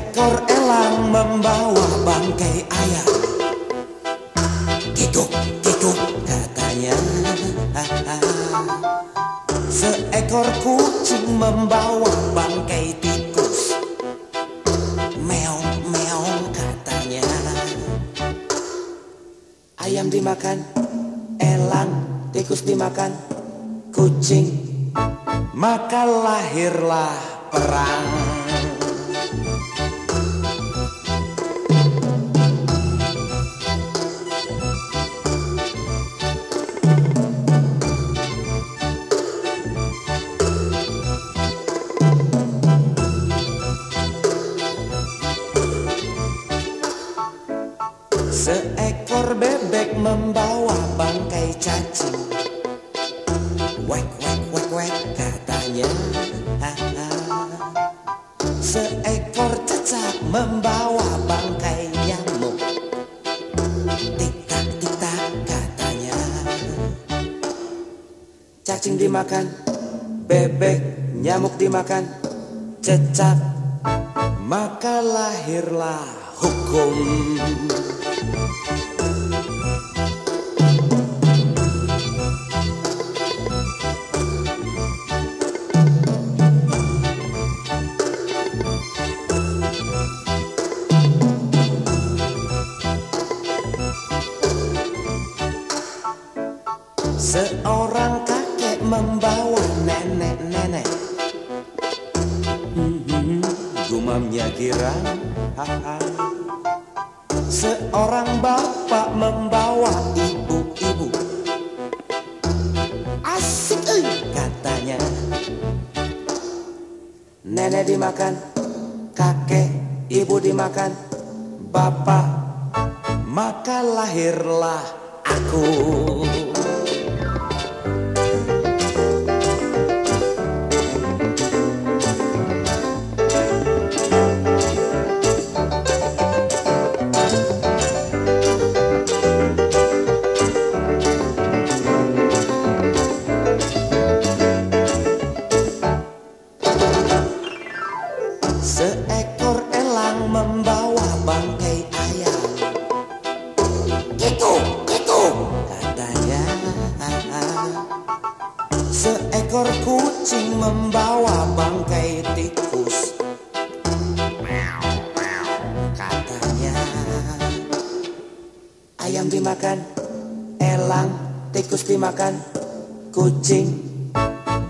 Seekor elang membawa bangkai ayam Kikuk, kikuk katanya. Seekor kucing membawa bangkai tikus. Meong, meong katanya. Ayam dimakan, elang, tikus dimakan Kucing, maka lahirlah perang. Bebek membawa bangkai cacing Wek wek wek wek katanya. Ha, ha. Seekor cecak membawa bangkai nyamuk Tik tak tik tak katanya. Cacing dimakan Bebek nyamuk dimakan Cecak Maka lahirlah hukum membawa nenek-nenek Hmm, Gumamnya girang haha. Seorang bapak membawa ibu-ibu. Asik eh, katanya. Nenek dimakan Kakek, ibu dimakan Bapak. Maka lahirlah aku Seekor elang membawa bangkai ayam. Gitu, gitu. Katanya. Seekor kucing membawa bangkai tikus. Katanya. Ayam dimakan Elang, tikus dimakan Kucing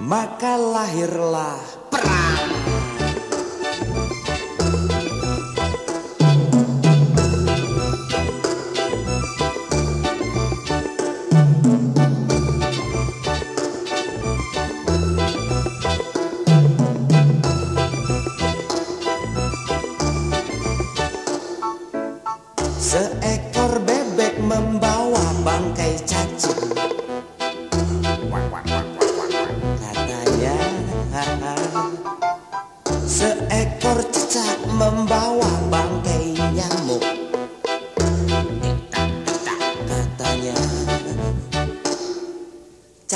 Maka lahirlah perang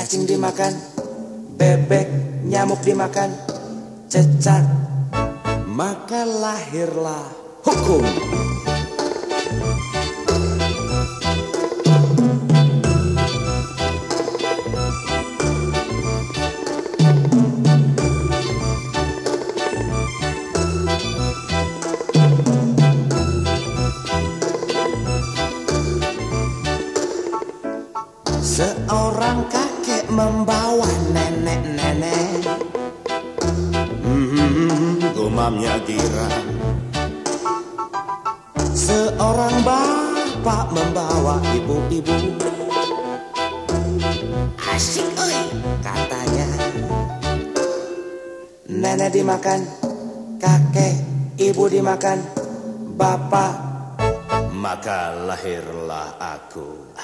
Cacing dimakan Bebek, nyamuk dimakan Cecak Maka lahirlah hukum. Seorang kakek membawa nenek-nenek. Hmm, gumamnya girang Seorang bapak membawa ibu-ibu. Asik oi katanya. Nenek dimakan Kakek, ibu dimakan Bapak. Maka lahirlah aku